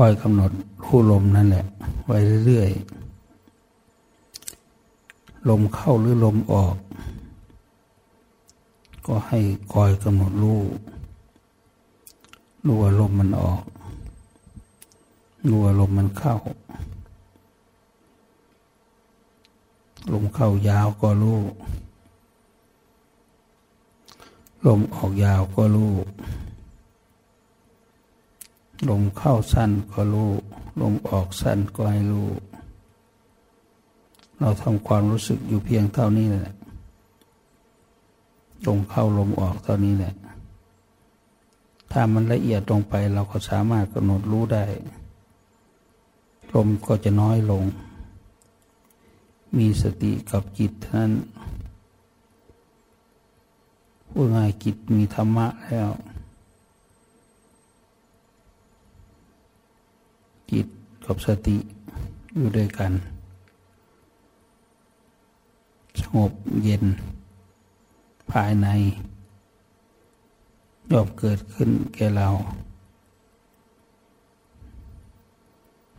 คอยกำหนดรู้ลมนั่นแหละ ไว้เรื่อยๆ ลมเข้าหรือลมออก ก็ให้คอยกำหนดรู้รู้ว่าลมมันออกรู้ว่าลมมันเข้า ลมเข้ายาวก็รู้ลมออกยาวก็รู้ ลมเข้าสั้นก็รู้ ลมออกสั้นก็ให้รู้ เราทำความรู้สึกอยู่เพียงเท่านี้แหละ ลมเข้าลมออกเท่านี้แหละ ถ้ามันละเอียดลงไปเราก็สามารถกำหนดรู้ได้ ลมก็จะน้อยลง มีสติกับจิตนั้นพูดง่ายจิตมีธรรมะแล้ว จิตกับสติอยู่ด้วยกัน สงบเย็น ภายในย่อมเกิดขึ้นแก่เรา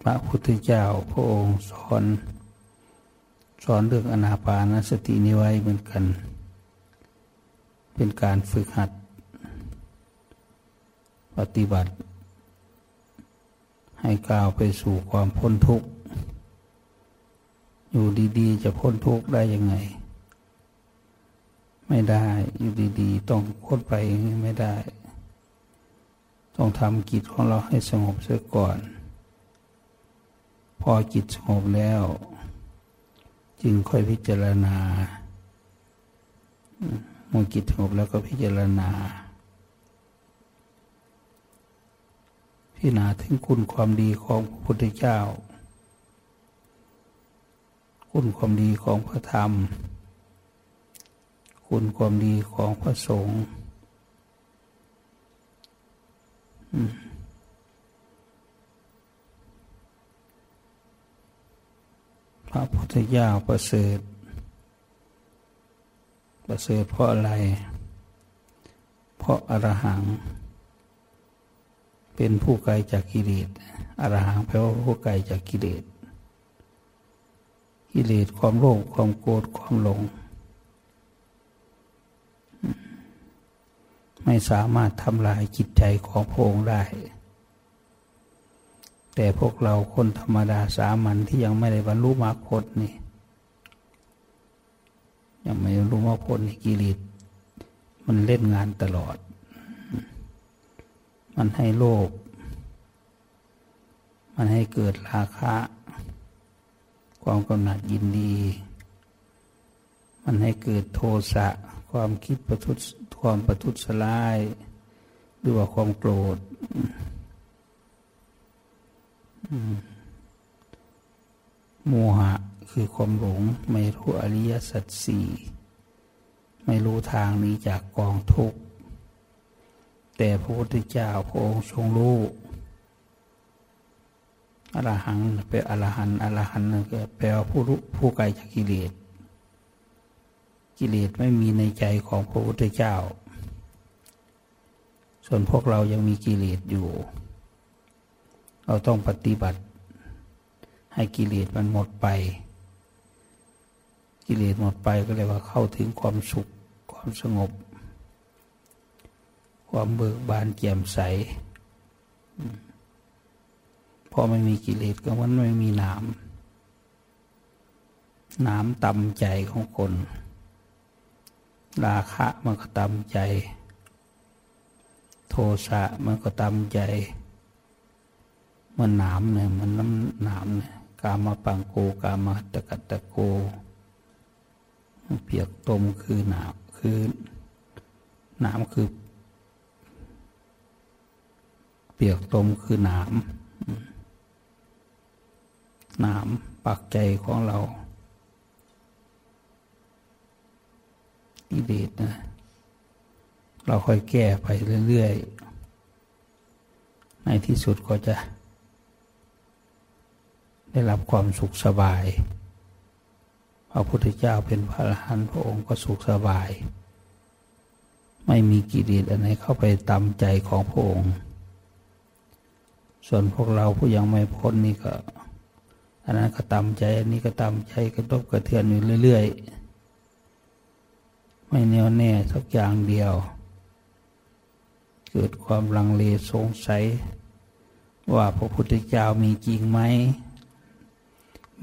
พระพุทธเจ้าพระองค์สอน สอนเรื่องอนาปานสตินี้ไว้เหมือนกัน เป็นการฝึกหัด ปฏิบัติ ให้ก้าวไปสู่ความพ้นทุกข์ อยู่ดีๆ จะพ้นทุกข์ได้ยังไง ไม่ได้อยู่ดีๆ ต้องพ้นไปไม่ได้ ต้องทำกิจของเราให้สงบเสียก่อน พอจิตสงบแล้ว จึงค่อยพิจารณาเมื่อจิตสงบแล้วก็พิจารณา พิจารณาถึงคุณความดีของพระพุทธเจ้า คุณความดีของพระธรรม คุณความดีของพระสงฆ์พระพุทธเจ้าประเสริฐ ประเสริฐเพราะอะไร เพราะอรหัง เป็นผู้ไกลจากกิเลสอรหังแปลว่าผู้ไกลจากกิเลสกิเลสความโลภความโกรธความหลง ไม่สามารถทำลายจิตใจของพระองค์ได้ แต่พวกเราคนธรรมดาสามัญที่ยังไม่ได้บรรลุมรรคผลนี่ยังไม่รู้มรรคผลกิเลสมันเล่นงานตลอด มันให้โลภมันให้เกิดราคะ ความกำหนัดยินดี มันให้เกิดโทสะ ความคิดประทุษความประทุษร้าย หรือว่าความโกรธโมหะคือความหลงไม่รู้อริยสัจสี่ไม่รู้ทางนี้จากกองทุกข์ แต่พระพุทธเจ้าพระองค์ทรงรู้อรหังเป็นอรหันอรหันก็แปลว่าผู้รู้ผู้ไกลจากกิเลส กิเลสไม่มีในใจของพระพุทธเจ้า ส่วนพวกเรายังมีกิเลสอยู่ เราต้องปฏิบัติ ให้กิเลสมันหมดไป กิเลสหมดไปก็เลยว่าเข้าถึงความสุขความสงบ ความเบิกบานแจ่มใสพอไม่มีกิเลสก็มันไม่มีหน้ำน้ำตำใจของคน ราคะมันก็ตำใจ โทสะมันก็ตำใจ มันหนามเนี่ยมันน้ำหนามเนี่ยกามาปังโกกามาตะกัตตะโก เปียกตมคือหนาวคือหนามคือ เปียกตมคือหนามหนามปักใจของเราอิเดชนะเราค่อยแก้ไปเรื่อยๆ ในที่สุดก็จะ ได้รับความสุขสบาย พระพุทธเจ้าเป็นพระอรหันต์พระองค์ก็สุขสบาย ไม่มีกิเลสอะไรเข้าไปตามใจของพระองค์ ส่วนพวกเราผู้ยังไม่พ้นนี่ก็อันนั้นก็ตามใจ อันนี้ก็ตามใจกระทบกระเทือนอยู่เรื่อยๆ ไม่แน่วแน่สักอย่างเดียว เกิดความลังเลสงสัย ว่าพระพุทธเจ้ามีจริงไหม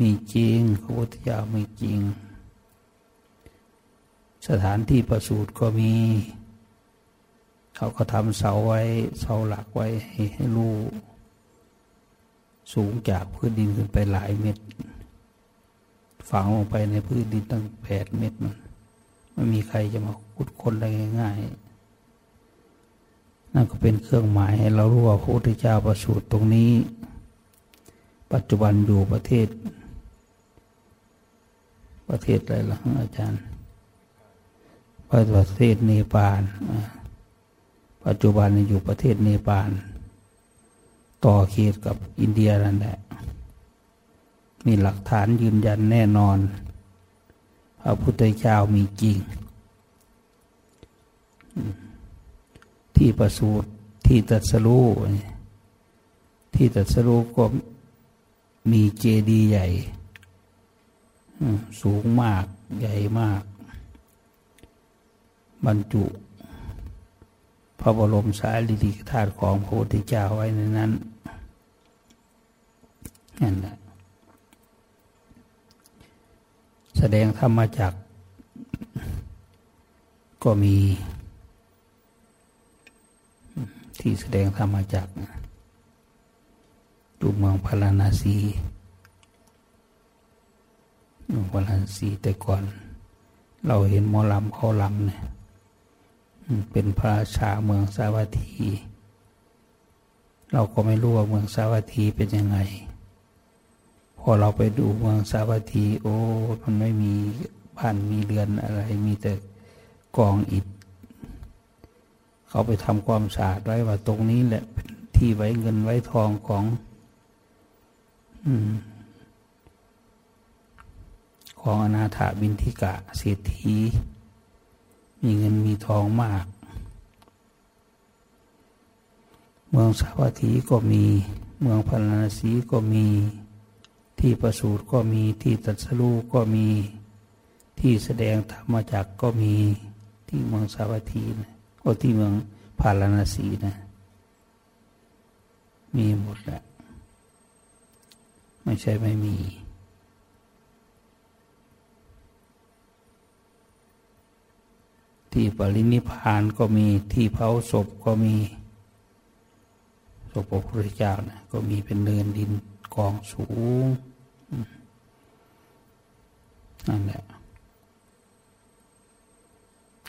มีจริง พระพุทธเจ้ามีจริง สถานที่ประสูติก็มี เขาก็ทำเสาไว้ เสาหลักไว้ให้รู้ สูงจากพื้นดินขึ้นไปหลายเมตรฝังลงไปในพื้นดินตั้งแปดเมตรมันไม่มีใครจะมาขุดค้นได้ง่ายๆนั่นก็เป็นเครื่องหมายให้เรารู้ว่าพระพุทธเจ้าประสูติตรงนี้ ปัจจุบันอยู่ประเทศ ประเทศอะไรล่ะอาจารย์ ประเทศเนปาลปัจจุบันอยู่ประเทศเนปาล ต่อเขตกับอินเดียนั่นแหละมีหลักฐานยืนยันแน่นอนพระพุทธเจ้ามีจริง ที่ประสูติที่ตัดสรู้ที่ตัดสรู้ก็มีเจดีย์ใหญ่ สูงมากใหญ่มาก บรรจุ พระบรมสารีริกธาตุของพระพุทธเจ้าไว้ในนั้น นั่นแหละแสดงธรรมจักก็มี ที่แสดงธรรมจักดูเมืองพาราณสีเมืองพาราณสีแต่ก่อน เราเห็นมอลำเขาลำเนี่ยเป็นพระราชาเมืองสาวัตถี เราก็ไม่รู้ว่าเมืองสาวัตถีเป็นยังไง พอเราไปดูเมืองสาวัตถี โอ้มันไม่มีบ้านมีเรือนอะไร มีแต่กองอิฐ เขาไปทำความสะอาดไว้ว่าตรงนี้แหละเป็นที่ไว้เงินไว้ทองของอของอนาถาบินทิกะเศรษฐี มีเงินมีทองมาก เมืองสาวัตถีก็มี เมืองพาราณสีก็มี ที่ประสูติก็มีที่ตัดสรู้ก็มี ที่แสดงธรรมจักก็มีที่เมืองสาวัตถีนะก็ที่เมืองพาราณสีนะ มีหมดแหละไม่ใช่ไม่มี ที่ปรินิพานก็มีที่เผาศพก็มีศพพระพุทธเจ้านะก็มีเป็นเนินดินกองสูง นั่นแหละ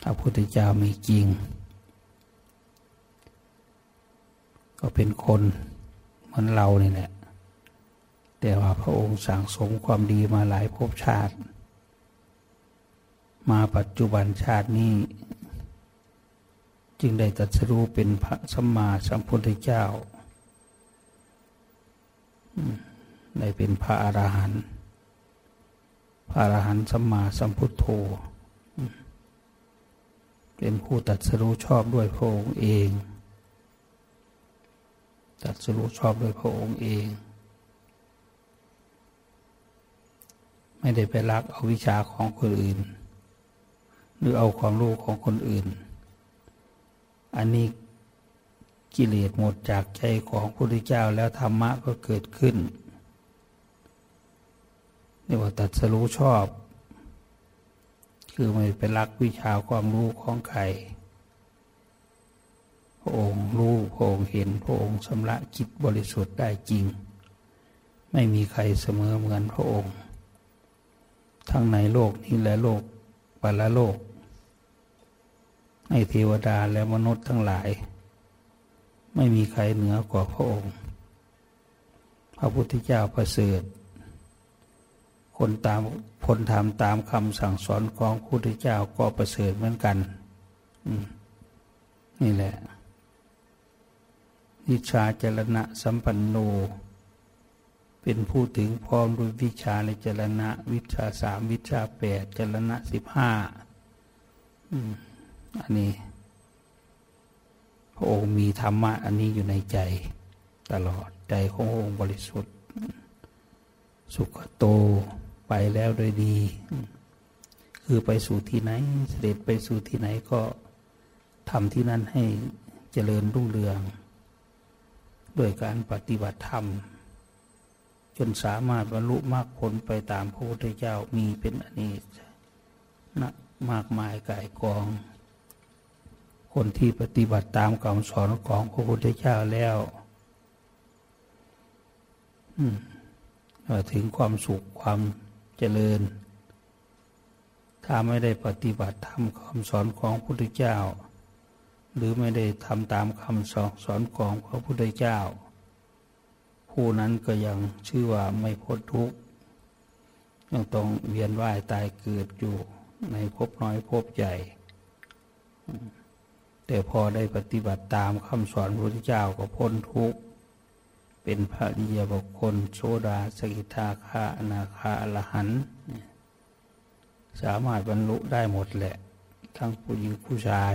พระพุทธเจ้ามีจริง ก็เป็นคนเหมือนเรานี่แหละ แต่ว่าพระองค์สั่งสมความดีมาหลายภพชาติ มาปัจจุบันชาตินี้ จึงได้ตรัสรู้เป็นพระสัมมาสัมพุทธเจ้าได้เป็นพระอรหันต์ อรหันต์สัมมาสัมพุทโธ เป็นผู้ตัดสรู้ชอบด้วยพระองค์เอง ตัดสรู้ชอบด้วยพระองค์เอง ไม่ได้ไปรักเอาวิชาของคนอื่น หรือเอาความรู้ของคนอื่น อันนี้กิเลสหมดจากใจของพระพุทธเจ้าแล้วธรรมะก็เกิดขึ้น เรียกว่าตัดสรู้ชอบ คือไม่ไปรักวิชาความรู้ของใครพระองค์รู้พระองค์เห็นพระองค์สำระจิตบริสุทธิ์ได้จริง ไม่มีใครเสมอเหมือนพระองค์ ทั้งในโลกนี้และโลกปัลโลกให้เทวดาและมนุษย์ทั้งหลาย ไม่มีใครเหนือกว่าพระองค์ พระพุทธเจ้าประเสริฐ คนตามคนทำตามคำสั่งสอนของพระพุทธเจ้าก็ประเสริฐเหมือนกันนี่แหละวิชาจรณะสัมปันโน เป็นผู้ถึงพร้อมด้วยวิชาในจรณะ วิชาสามวิชาแปดจรณะสิบห้าอันนี้ พระองค์มีธรรมะ อันนี้อยู่ในใจตลอดใจขององค์บริสุทธิ์ สุขโต ไปแล้วโดยดี คือไปสู่ที่ไหน เสด็จไปสู่ที่ไหนก็ทำที่นั่นให้เจริญรุ่งเรืองด้วยการปฏิบัติธรรม จนสามารถบรรลุมรรคผลไปตามพระพุทธเจ้ามีเป็นอเนกนะมากมายกายกอง คนที่ปฏิบัติตามคำสอนของพระพุทธเจ้าแล้วถึงความสุขความ เจริญ ถ้าไม่ได้ปฏิบัติธรรมคำสอนของพระพุทธเจ้า หรือไม่ได้ทำตามคำสอนสอนของพระพุทธเจ้า ผู้นั้นก็ยังชื่อว่าไม่พ้นทุกข์ยังต้องเวียนว่ายตายเกิดอยู่ในภพน้อยภพใหญ่ แต่พอได้ปฏิบัติตามคำสอนพระพุทธเจ้าก็พ้นทุกข์ เป็นพระริยบุคคลโสดาสกิทาคาอนาคาอรหันสามารถบรรลุได้หมดแหละ ทั้งผู้หญิงผู้ชาย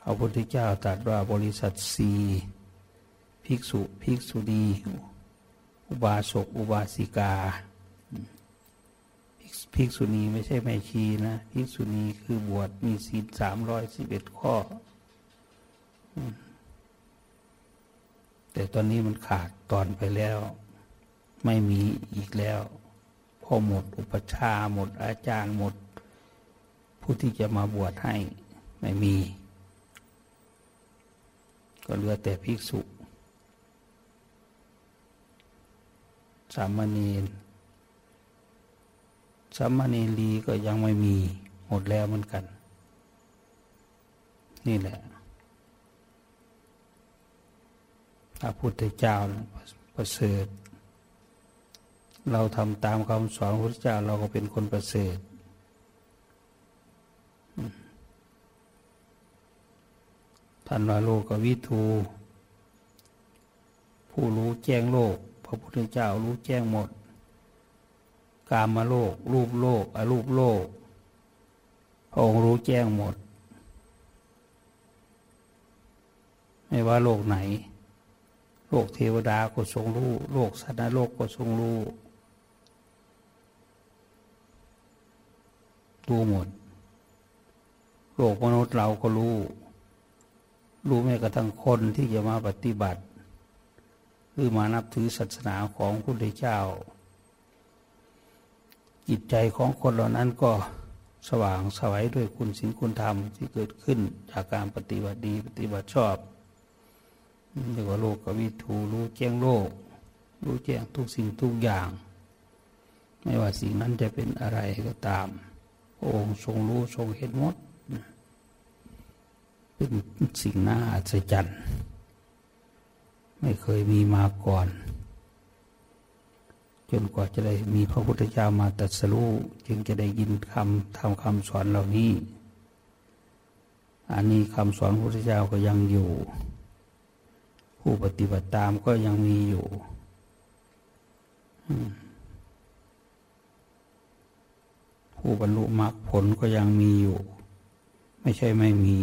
พระพุทธเจ้าตรัสว่าบริษัทสีภิกษุภิกษุณีอุบาสกอุบาสิกาภิกษุณีไม่ใช่แม่ชีนะ ภิกษุณีคือบวชมีศีลสามร้อยสิบเอ็ดข้อ แต่ตอนนี้มันขาดตอนไปแล้ว ไม่มีอีกแล้วพอหมดอุปชาหมดอาจารย์หมด ผู้ที่จะมาบวชให้ไม่มี ก็เหลือแต่ภิกษุ สามเณรสามเณรีก็ยังไม่มี หมดแล้วเหมือนกัน นี่แหละ พระพุทธเจ้าประเสริฐ เราทำตามคำสอนพระพุทธเจ้าเราก็เป็นคนประเสริฐท่านว่าโลกวิทูผู้รู้แจ้งโลก พระพุทธเจ้ารู้แจ้งหมด กามาโลก รูปโลกอรูปโลก พระองค์รู้แจ้งหมด ไม่ว่าโลกไหน โลกเทวดาก็ทรงรู้ โลกสัตว์โลกก็ทรงรู้รู้หมด โลกมนุษย์เราก็รู้ รู้แม้กระทั่งคนที่จะมาปฏิบัติหรือมานับถือศาสนาของพระพุทธเจ้า จิตใจของคนเหล่านั้นก็สว่างสวัยด้วยคุณศีลคุณธรรมที่เกิดขึ้นจากการปฏิบัติดีปฏิบัติชอบ เรียกว่าโลกกวิถูรู้แจ้งโลก รู้แจ้งทุกสิ่งทุกอย่าง ไม่ว่าสิ่งนั้นจะเป็นอะไรก็ตามพระองค์ทรงรู้ทรงเห็นหมดเป็นสิ่งน่าอัศจรรย์ไม่เคยมีมาก่อน จนกว่าจะได้มีพระพุทธเจ้ามาตรัสรู้จึงจะได้ยินคำทำคำสอนเหล่านี้ อันนี้คำสอนพระพุทธเจ้าก็ยังอยู่ ผู้ปฏิบัติตามก็ยังมีอยู่ ผู้บรรลุมรรคผลก็ยังมีอยู่ ไม่ใช่ไม่มี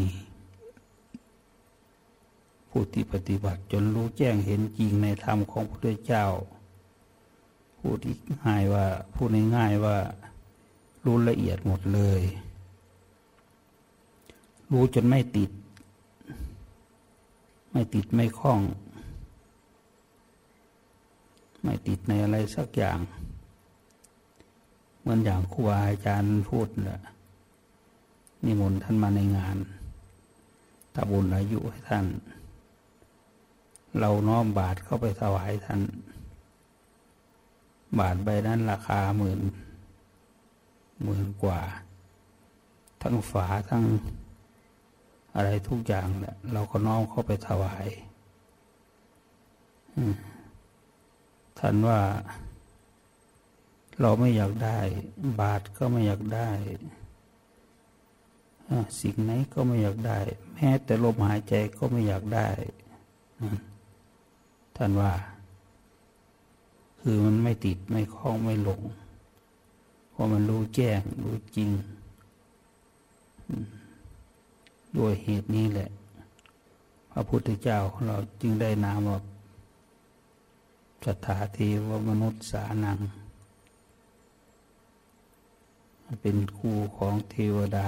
ผู้ที่ปฏิบัติจนรู้แจ้งเห็นจริงในธรรมของพระพุทธเจ้าผู้ที่ง่ายว่าพูดง่ายว่ารู้ละเอียดหมดเลย รู้จนไม่ติด ไม่ติดไม่คล้อง ไม่ติดในอะไรสักอย่าง เหมือนอย่างครูอาจารย์พูดแหละนิมนต์ท่านมาในงานตาบุญอายุให้ท่าน เราน้อมบาทเข้าไปถวายท่าน บาทใบนั้นราคาหมื่นหมื่นกว่า ทั้งฝาทั้ง อะไรทุกอย่างแหละเราก็น้อมเข้าไปถวายท่านว่า เราไม่อยากได้ บาทก็ไม่อยากได้สิ่งไหนก็ไม่อยากได้ แม้แต่ลมหายใจก็ไม่อยากได้ท่านว่า คือมันไม่ติดไม่คล้องไม่หลงเพราะมันรู้แจ้งรู้จริง ด้วยเหตุนี้แหละ พระพุทธเจ้าของเราจึงได้นามว่าสถาเทวมนุษย์สานัง เป็นคู่ของเทวดา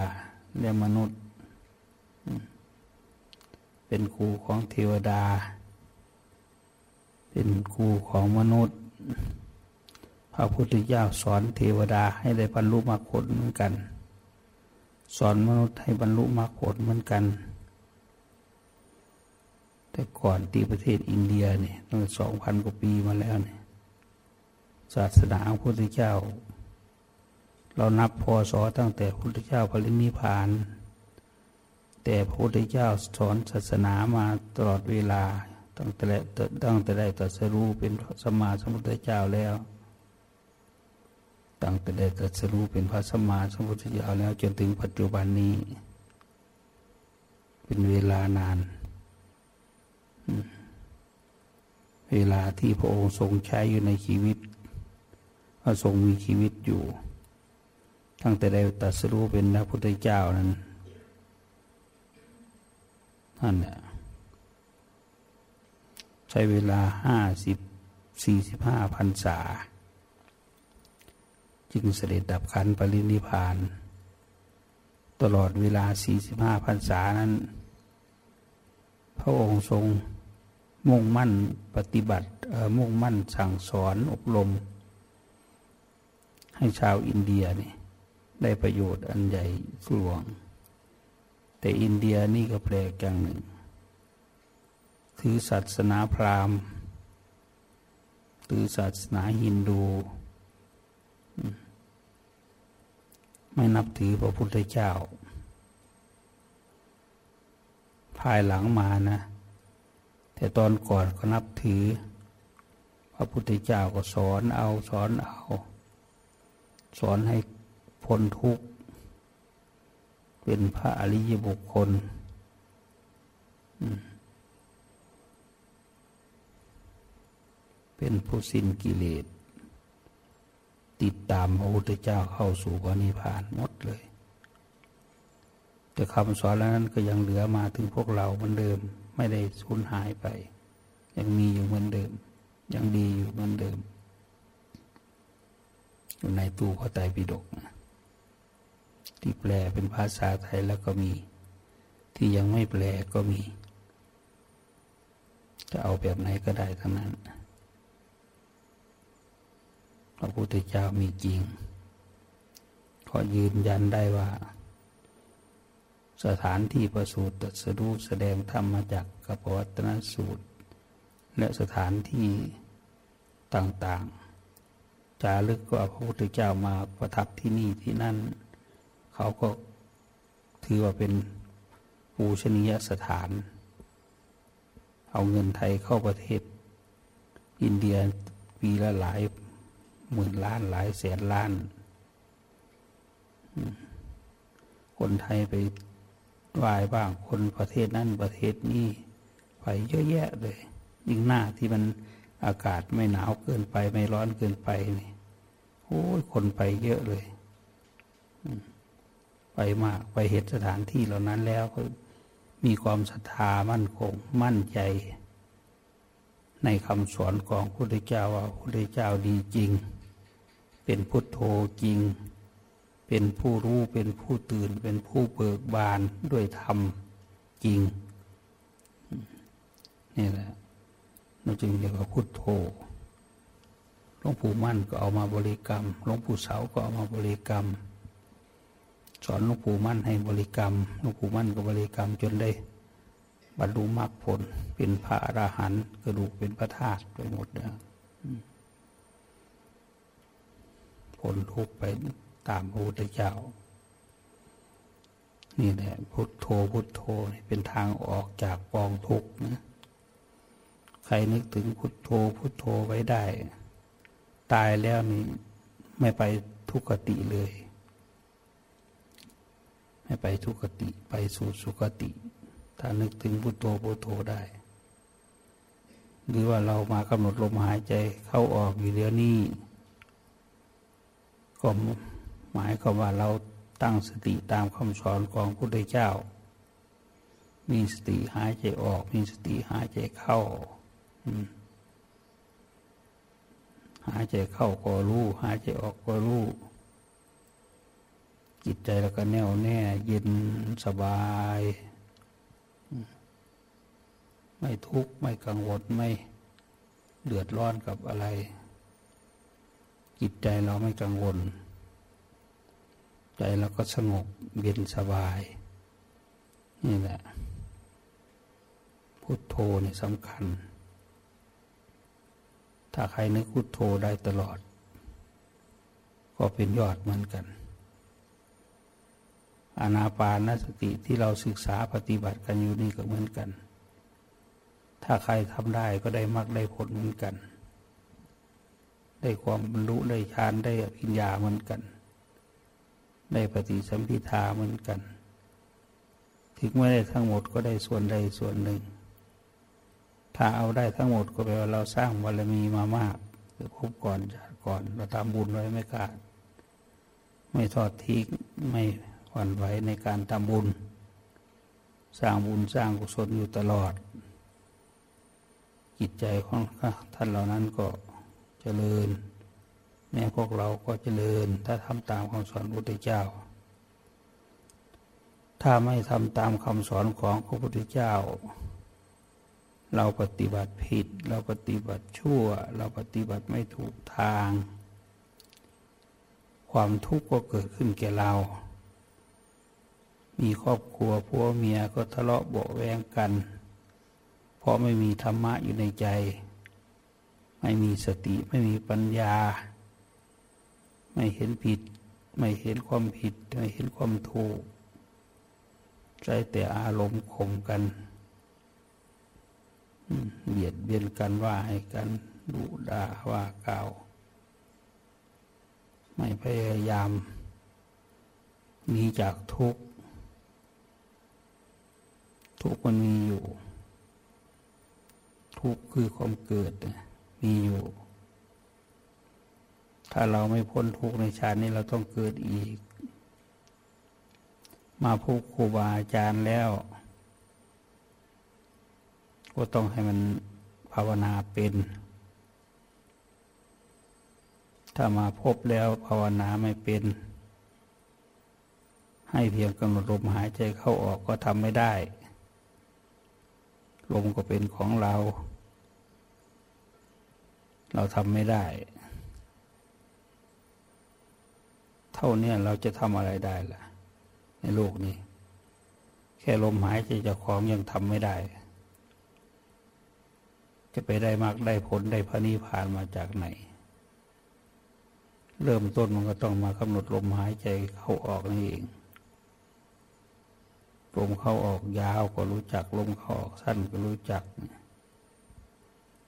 และมนุษย์ เป็นคู่ของเทวดา เป็นคู่ของมนุษย์ พระพุทธเจ้าสอนเทวดาให้ได้บรรลุมรรคผลเหมือนกัน สอนมนุษย์ให้บรรลุมรรคผลเหมือนกัน แต่ก่อนที่ประเทศอินเดียเนี่ยตั้งสองพันกว่าปีมาแล้วเนี่ยศาสนาพระพุทธเจ้า เรานับพศตั้งแต่พระพุทธเจ้าปรินิพาน แต่พระพุทธเจ้าสอนศาสนามาตลอดเวลาตั้งแต่ตั้งแต่ได้ตรัสรู้เป็นสมมาสมุทธเจ้าแล้ว ตั้งแต่ได้ตรัสรู้เป็นพระสมมาสมุทธเจ้าแล้วจนถึงปัจจุบันนี้ เป็นเวลานาน เวลาที่พระองค์ทรงใช้อยู่ในชีวิตพระทรงมีชีวิตอยู่ ตั้งแต่ได้ตัสรู้เป็นพระพุทธเจ้านั้นนั่นแหละใช้เวลาห้าสิบสี่สิบห้าพันษา จึงเสด็จดับขันปรินิพาน ตลอดเวลาสี่สิบห้าพันษานั้น พระองค์ทรงมุ่งมั่นปฏิบัติมุ่งมั่นสั่งสอนอบรม ให้ชาวอินเดียนี่ได้ประโยชน์อันใหญ่หลวง แต่อินเดียนี่ก็แปลกอย่างหนึ่ง ถือศาสนาพราหมณ์ ถือศาสนาฮินดู ไม่นับถือพระพุทธเจ้า ภายหลังมานะ แต่ตอนก่อนก็นับถือ พระพุทธเจ้าก็สอนเอาสอนเอา สอนให้พ้นทุกข์ เป็นพระอริยบุคคลเป็นผู้สิ้นกิเลส ติดตามพระพุทธเจ้าเข้าสู่พระนิพพานหมดเลย แต่คำสอนแล้วนั้นก็ยังเหลือมาถึงพวกเราเหมือนเดิม ไม่ได้สูญหายไป ยังมีอยู่เหมือนเดิม ยังดีอยู่เหมือนเดิม อยู่ในตู้พระไตรปิฎกที่แปลเป็นภาษาไทยแล้วก็มี ที่ยังไม่แปลก็มี จะเอาแบบไหนก็ได้ทั้งนั้น พระพุทธเจ้ามีจริง ขอยืนยันได้ว่า สถานที่ประสูติตรัสรู้แสดงธรรมมาจากกปวัตนสูตร และสถานที่ต่างๆ จารึกว่าพระพุทธเจ้ามาประทับที่นี่ที่นั่น เขาก็ถือว่าเป็นปูชนียสถาน เอาเงินไทยเข้าประเทศ อินเดียปีละหลาย หมื่นล้านหลายแสนล้าน คนไทยไปวายบ้างคนประเทศนั้นประเทศนี้ไปเยอะแยะเลยยิ่งหน้าที่มันอากาศไม่หนาวเกินไป ไม่ร้อนเกินไปนี่โอ้ยคนไปเยอะเลยไปมากไปเห็นสถานที่เหล่านั้นแล้วก็มีความศรัทธามั่นคงมั่นใจ ในคำสอนของพระพุทธเจ้าว่าพระพุทธเจ้าดีจริง เป็นพุทโธจริง เป็นผู้รู้เป็นผู้ตื่น เป็นผู้เบิกบานด้วยธรรมจริง นี่แหละนั่นจึงเรียกว่าพุทโธหลวงปู่มั่นก็เอามาบริกรรมหลวงปู่เสาก็เอามาบริกรรม สอนหลวงปู่มั่นให้บริกรรมหลวงปู่มั่นก็บริกรรมจนได้บรรลุมรรคผลเป็นพระอรหันต์กระดูกเป็นพระธาตุไปหมดเลย ผลทุกไปตามพระพุทธเจ้า นี่แหละพุทโธพุทโธเป็นทางออกจากกองทุกข์นะใครนึกถึงพุทโธพุทโธไว้ได้ ตายแล้วนี่ไม่ไปทุกขติเลย ไม่ไปทุกขติไปสู่สุขติ ถ้านึกถึงพุทโธพุทโธได้หรือว่าเรามากำหนดลมหายใจเข้าออกอยู่เดี๋ยวนี้ ก็หมายความว่าเราตั้งสติตามคำสอนของพระพุทธเจ้า มีสติหายใจออก มีสติหายใจเข้าหายใจเข้าก็รู้ หายใจออกก็รู้ จิตใจแล้วก็แน่วแน่ เย็นสบาย ไม่ทุกข์ ไม่กังวลไม่เดือดร้อนกับอะไร จิตใจเราไม่กังวล ใจเราก็สงบเย็นสบาย นี่แหละ พุทโธนี่สำคัญ ถ้าใครนึกพุทโธได้ตลอด ก็เป็นยอดเหมือนกัน อานาปานสติที่เราศึกษาปฏิบัติกันอยู่นี่ก็เหมือนกัน ถ้าใครทำได้ก็ได้มรรคได้ผลเหมือนกัน ได้ความรรลุได้ฌานได้อภิญญาเหมือนกัน ได้ปฏิสัมพิทาเหมือนกัน ถึงไม่ได้ทั้งหมดก็ได้ส่วนใดส่วนหนึ่ง ถ้าเอาได้ทั้งหมดก็แปลว่าเราสร้างบารมีมามากหรือพบก่อนชาติก่อนเราทำบุญไว้ไม่ขาดไม่ทอดทิ้งไม่หวั่นไหวในการทำบุญ สร้างบุญสร้างกุศลอยู่ตลอด จิตใจของท่านเหล่านั้นก็ เจริญ แม้พวกเราก็เจริญ ถ้าทำตามคำสอนพระพุทธเจ้า ถ้าไม่ทำตามคำสอนของพระพุทธเจ้า เราปฏิบัติผิด เราปฏิบัติชั่ว เราปฏิบัติไม่ถูกทาง ความทุกข์ก็เกิดขึ้นแก่เรา มีครอบครัวผัวเมียก็ทะเลาะเบาแวงกัน เพราะไม่มีธรรมะอยู่ในใจ ไม่มีสติไม่มีปัญญา ไม่เห็นผิด ไม่เห็นความผิด ไม่เห็นความถูกใจแต่อารมณ์ข่มกันเบียดเบียนกันว่าให้กันดุด่าว่ากล่าว ไม่พยายามหนีจากทุกข์ทุกมันมีอยู่ ทุกคือความเกิด มีอยู่ ถ้าเราไม่พ้นทุกในชาตินี้เราต้องเกิดอีก มาพบครูบาอาจารย์แล้ว ก็ต้องให้มันภาวนาเป็น ถ้ามาพบแล้วภาวนาไม่เป็น ให้เพียงกำหนดลมหายใจเข้าออกก็ทำไม่ได้ ลมก็เป็นของเรา เราทำไม่ได้ เท่านี้เราจะทำอะไรได้ล่ะ ในโลกนี้ แค่ลมหายใจจะของยังทำไม่ได้ จะไปได้มากได้ผลได้พระนิพพานมาจากไหน เริ่มต้นมันก็ต้องมากำหนดลมหายใจเข้าออกนี่เองลมเข้าออกยาวก็รู้จักลมเข้าออกสั้นก็รู้จัก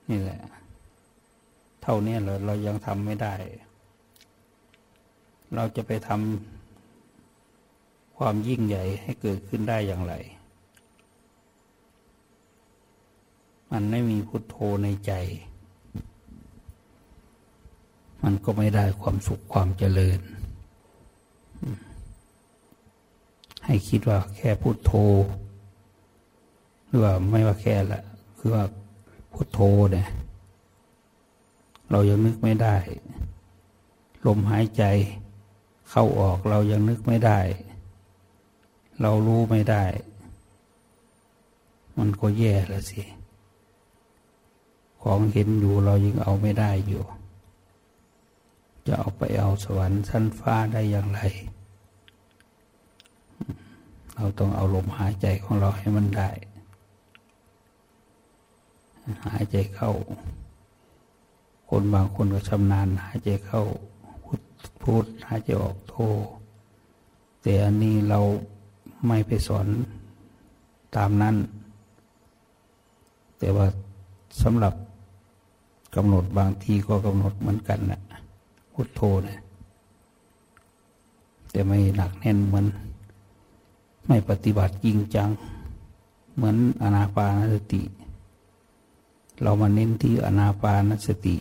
นี่แหละ เท่านี้เราเรายังทำไม่ได้ เราจะไปทำความยิ่งใหญ่ให้เกิดขึ้นได้อย่างไร มันไม่มีพุทโธในใจ มันก็ไม่ได้ความสุขความเจริญ ให้คิดว่าแค่พุโทโธหรือว่าไม่ว่าแค่ละคือว่าพุโทโธเนี่ย เรายังนึกไม่ได้ ลมหายใจเข้าออกเรายังนึกไม่ได้ เรารู้ไม่ได้ มันก็แย่แล้วสิ ของเห็นอยู่เรายังเอาไม่ได้อยู่ จะเอาไปเอาสวรรค์ชั้นฟ้าได้อย่างไร เราต้องเอาลมหายใจของเราให้มันได้ หายใจเข้า คนบางคนก็ชำนาญหายใจเข้าพุทพูดหายใจออกโท แต่อันนี้เราไม่ไปสอนตามนั้น แต่ว่าสำหรับกำหนดบางทีก็กำหนดเหมือนกันนะพุทโธนะแต่ไม่หนักแน่นเหมือน ไม่ปฏิบัติจริงจัง เหมือนอนาปานสติ เรามาเน้นที่อนาปานสติ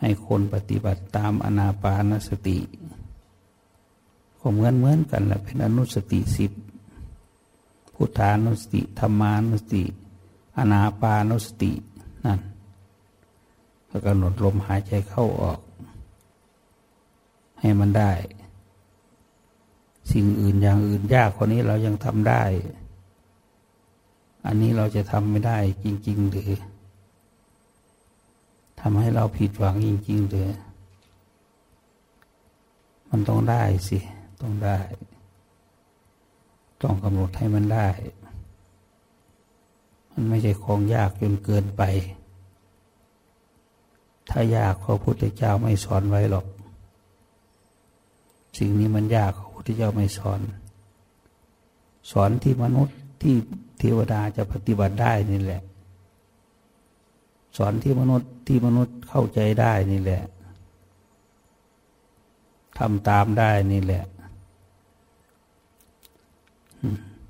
ให้คนปฏิบัติตามอนาปานสติก็เหมือนเหมือนกันแหละเป็นอนุสติสิบพุทธานุสติธรรมานุสติ อนาปานุสตินั่นก็กำหนดลมหายใจเข้าออก ให้มันได้ สิ่งอื่นอย่างอื่นยากคนนี้เรายังทำได้ อันนี้เราจะทำไม่ได้จริง ๆ หรือำให้เราผิดหวังจริงๆหรือมันต้องได้สิ ต้องได้ ต้องกำหนดให้มันได้ มันไม่ใช่ของยากจนเกินไป ถ้ายากพระพุทธเจ้าไม่สอนไว้หรอก สิ่งนี้มันยากพระพุทธเจ้าไม่สอน สอนที่มนุษย์ที่เทวดาจะปฏิบัติได้นี่แหละ สอนที่มนุษย์ที่มนุษย์เข้าใจได้นี่แหละทำตามได้นี่แหละ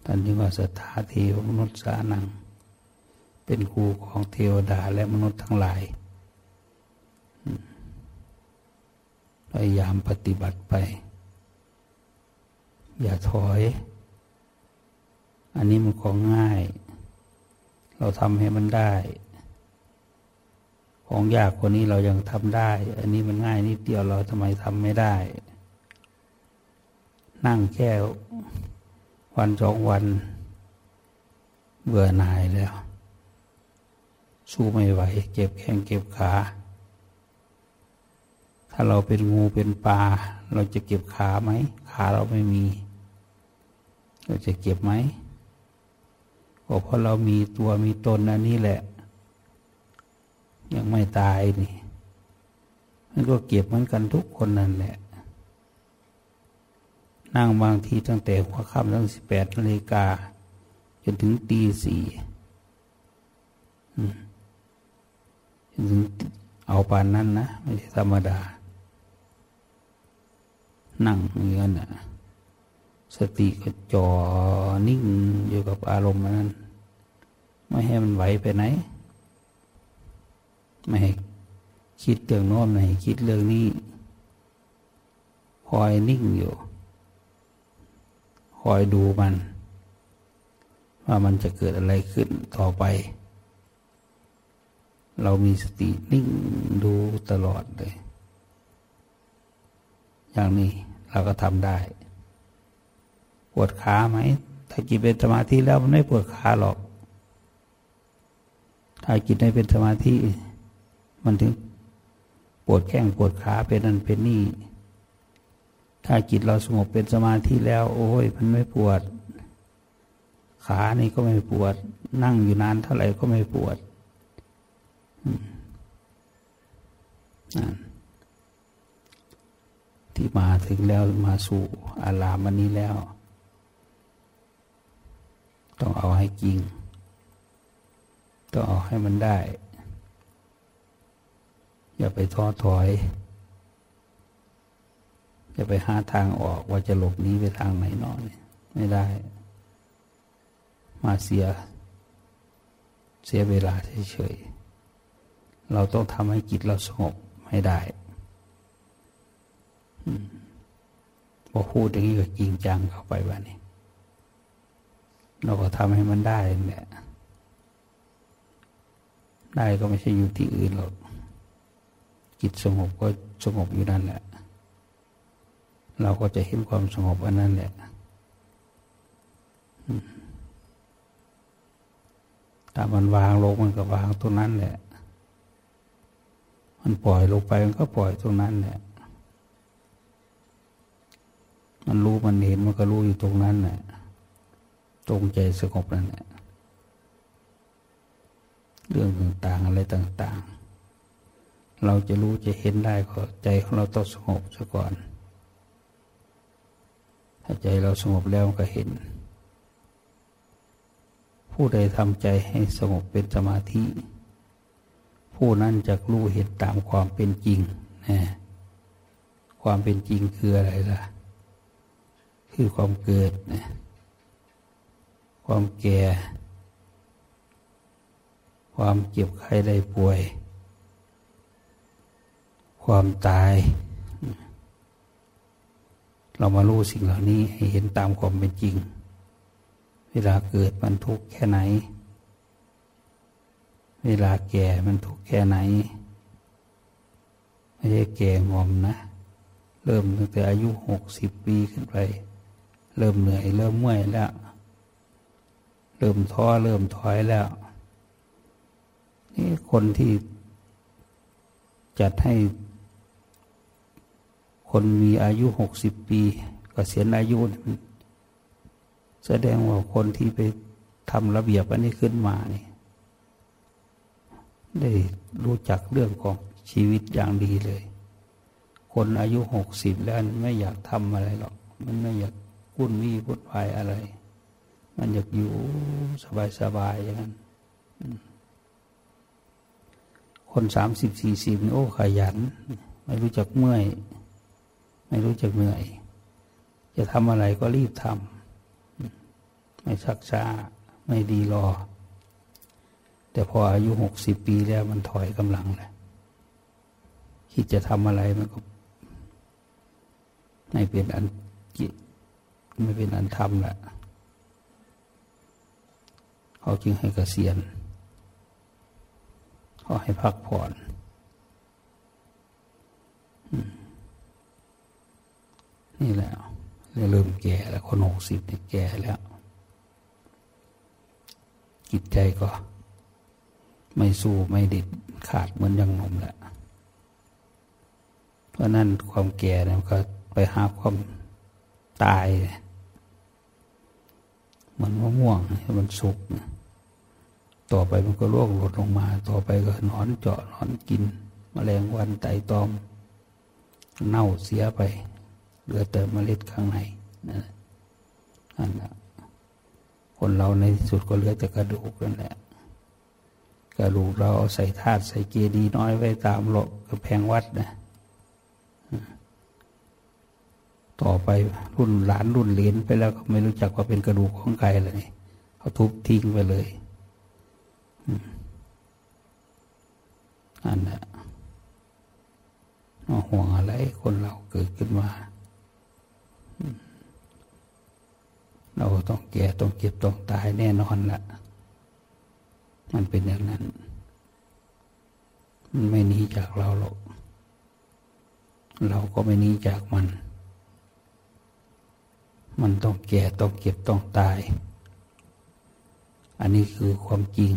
ท่านจึงว่าสถาทวมนุษย์สานัง เป็นครูของเทวดาและมนุษย์ทั้งหลายพยายามปฏิบัติไป อย่าถอย อันนี้มันของง่าย เราทำให้มันได้ ของยากกว่านี้เรายังทำได้ อันนี้มันง่ายนิดเดียวเราทำไมทำไม่ได้ นั่งแค่วันสองวัน เบื่อหน่ายแล้ว สู้ไม่ไหว เก็บแข้งเก็บขา ถ้าเราเป็นงูเป็นปลา เราจะเก็บขาไหม ขาเราไม่มี เราจะเก็บไหมก็เพราะเรามีตัวมีตนอันนี้แหละ ยังไม่ตายนี่มันก็เก็บเหมือนกันทุกคนนั่นแหละ นั่งบางทีตั้งแต่หัวค่ำตั้งสิบแปดนาฬิกาจนถึงตีสี่จนถึงเอาปานนั้นนะไม่ใช่ธรรมดา นั่งอย่างนั้นนะสติก็จอนิ่งอยู่กับอารมณ์นั้น ไม่ให้มันไหวไปไหน ไม่ให้คิดเรื่องโน้นไม่ให้คิดเรื่องนี้คอยนิ่งอยู่ คอยดูมัน ว่ามันจะเกิดอะไรขึ้นต่อไป เรามีสตินิ่งดูตลอดเลย อย่างนี้เราก็ทำได้ ปวดขาไหม ถ้าจิตเป็นสมาธิแล้วมันไม่ปวดขาหรอก ถ้าจิตไม่เป็นสมาธิ มันถึงปวดแข้งปวดขาเป็นนั่นเป็นนี่ ถ้าจิตเราสงบเป็นสมาธิแล้ว โอ้ย มันไม่ปวด ขานี่ก็ไม่ปวด นั่งอยู่นานเท่าไหร่ก็ไม่ปวดที่มาถึงแล้วมาสู่อารามอันนี้แล้ว ต้องเอาให้จริง ต้องเอาให้มันได้ อย่าไปท้อถอยจะไปหาทางออกว่าจะหลบหนีไปทางไหนนอนไม่ได้ มาเสีย เสียเวลาเฉยๆเราต้องทำให้จิตเราสงบให้ได้พอพูดอย่างนี้ก็จริงจังเข้าไปวันนี้ เราก็ทำให้มันได้แหละได้ก็ไม่ใช่อยู่ที่อื่นหรอก จิตสงบก็สงบอยู่นั่นแหละ เราก็จะเห็นความสงบอันนั้นแหละถ้ามันวางลงมันก็วางตรงนั้นแหละ มันปล่อยลงไปมันก็ปล่อยตรงนั้นแหละ มันรู้มันเห็นมันก็รู้อยู่ตรงนั้นแหละ ตรงใจสงบนั่นแหละ เรื่องต่างๆอะไรต่าง ๆ เราจะรู้จะเห็นได้ก็ใจของเราต้องสงบซะก่อน ถ้าใจเราสงบแล้วก็เห็น ผู้ใดทำใจให้สงบเป็นสมาธิ ผู้นั้นจะรู้เห็นตามความเป็นจริงนะความเป็นจริงคืออะไรล่ะ คือความเกิดนะความแก่ ความเจ็บไข้ได้ป่วย ความตาย เรามารู้สิ่งเหล่านี้ให้เห็นตามความเป็นจริง เวลาเกิดมันทุกข์แค่ไหน เวลาแก่มันทุกข์แค่ไหน ไม่ใช่แก่งอมนะ เริ่มตั้งแต่อายุหกสิบปีขึ้นไป เริ่มเหนื่อย เริ่มเมื่อยแล้ว เริ่มท้อเริ่มถอยแล้วนี่คนที่จัดให้ คนมีอายุหกสิบปีกเกษียณอายุแสดงว่าคนที่ไปทำระเบียบอันนี้ขึ้นมานี่ได้รู้จักเรื่องของชีวิตอย่างดีเลย คนอายุหกสิบแล้วไม่อยากทำอะไรหรอก มันไม่อยากกุ้นวี่พุดวายอะไร มันอยากอยู่สบายๆอย่างนั้นคนสามสิบสี่สิบโอ้ขยัน ไม่รู้จักเมื่อย ไม่รู้จักเหนื่อย จะทำอะไรก็รีบทำไม่ชักช้าไม่ดีรอ แต่พออายุหกสิบปีแล้วมันถอยกำลังเลยคิดจะทำอะไรมันก็ไม่เป็นอันจิตไม่เป็นอันทำแหละเขาจึงให้เกษียณเขาให้พักผ่อน นี่แหละเริ่มแก่แล้วคนหกสิบเนี่ยแก่แล้ว จิตใจก็ ไม่สู้ไม่ดิดขาดเหมือนยังนมแหละเพราะนั้นความแก่เนี่ยก็ไปหาความตายเหมือนมะม่วงมันสุกต่อไปมันก็ร่วงหลดลงมา ต่อไปก็นอนเจาะนอนกินมแมลงวันไตตอม เน่าเสียไป เหลือแต่เมล็ดข้างในนั่นแหละคนเราในสุดก็เหลือแต่กระดูกนั่นแหละ กระดูกเราเอาใส่ธาตุใส่เจดีน้อยไว้ตามหลบกระแพงวัดนะต่อไปรุ่นหลานรุ่นเลนไปแล้วก็ไม่รู้จักว่าเป็นกระดูกของใครเลยเขาทุบทิ้งไปเลยอันนั้นห่วงอะไรคนเราเกิดขึ้นมา เราต้องแก่ต้องเก็บต้องตายแน่นอนละมันเป็นอย่างนั้น มันไม่หนีจากเราหรอกเราก็ไม่หนีจากมัน มันต้องแก่ต้องเก็บต้องตาย อันนี้คือความจริง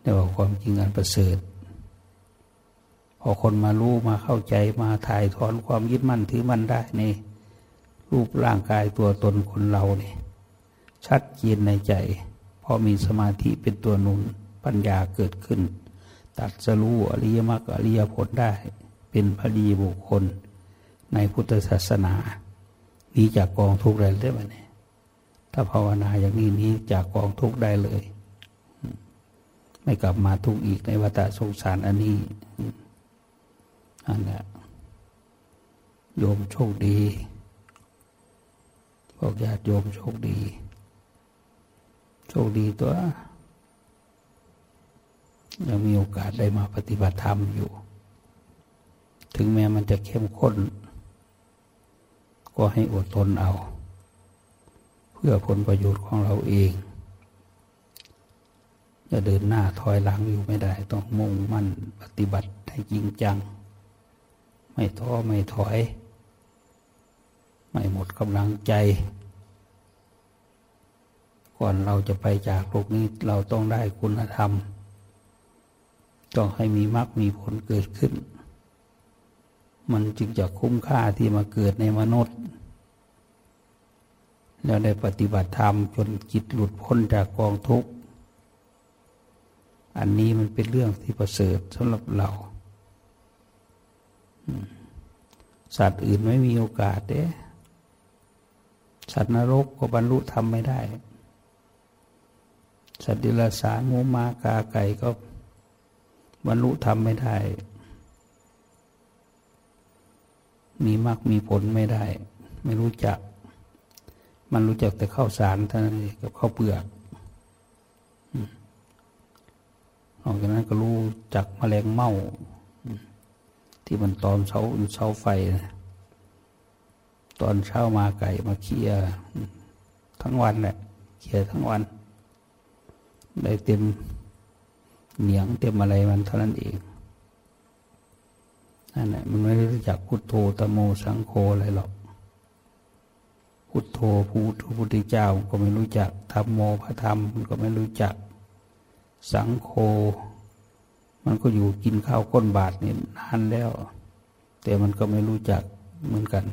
แต่ว่าความจริงอันประเสริฐ พอคนมารู้มาเข้าใจมาถ่ายถอนความยึดมั่นถือมั่นได้ในรูปร่างกายตัวตนคนเราเนี่ยชัดเจนในใจพอมีสมาธิเป็นตัวหนุนปัญญาเกิดขึ้น ตัดสรู้อริยมรรคอริยผลได้ เป็นพระดีบุคคล ในพุทธศาสนาหนีจากกองทุกข์ได้ได้ไหมเนี่ยถ้าภาวนาอย่างนี้นี้จากกองทุกข์ได้เลย ไม่กลับมาทุกข์อีกในวัฏสงสารอันนี้ อันนี้โยมโชคดี พวกญาติโยมโชคดี โชคดีตัวยังมีโอกาสได้มาปฏิบัติธรรมอยู่ ถึงแม้มันจะเข้มข้น ก็ให้อดทนเอา เพื่อผลประโยชน์ของเราเองจะเดินหน้าถอยหลังอยู่ไม่ได้ ต้องมุ่งมั่นปฏิบัติให้จริงจัง ไม่ท้อไม่ถอย ไม่หมดกำลังใจ ก่อนเราจะไปจากโลกนี้เราต้องได้คุณธรรม ต้องให้มีมรรคมีผลเกิดขึ้น มันจึงจะคุ้มค่าที่มาเกิดในมนุษย์ แล้วได้ปฏิบัติธรรมจนจิตหลุดพ้นจากกองทุกข์อันนี้มันเป็นเรื่องที่ประเสริฐสำหรับเรา สัตว์อื่นไม่มีโอกาสเด้สัตว์นรกก็บรรลุธรรมไม่ได้ สัตว์ดิลสารงูมากาไก่ก็บรรลุธรรมไม่ได้ มีมากมีผลไม่ได้ ไม่รู้จัก มันรู้จักแต่ข้าวสารเท่านั้นกับข้าวเปลือกนอกจากนั้นก็รู้จักแมลงเม่า ที่มันตอนเช้าเช้าไฟตอนเช้ามาไก่มาเคี่ยทั้งวันแหละเคี่ยทั้งวัน ได้เต็มเหนียงเต็มอะไรมันเท่านั้นเองนั่นแหละมันไม่รู้จักพุทโธตโมสังโฆอะไรหรอกพุทโธพูทพุทธเจ้าก็ไม่รู้จักธรรมโมพระธรรมมันก็ไม่รู้จัก สังโฆ มันก็อยู่กินข้าวก้นบาทนี่นานแล้ว แต่มันก็ไม่รู้จักเหมือนกัน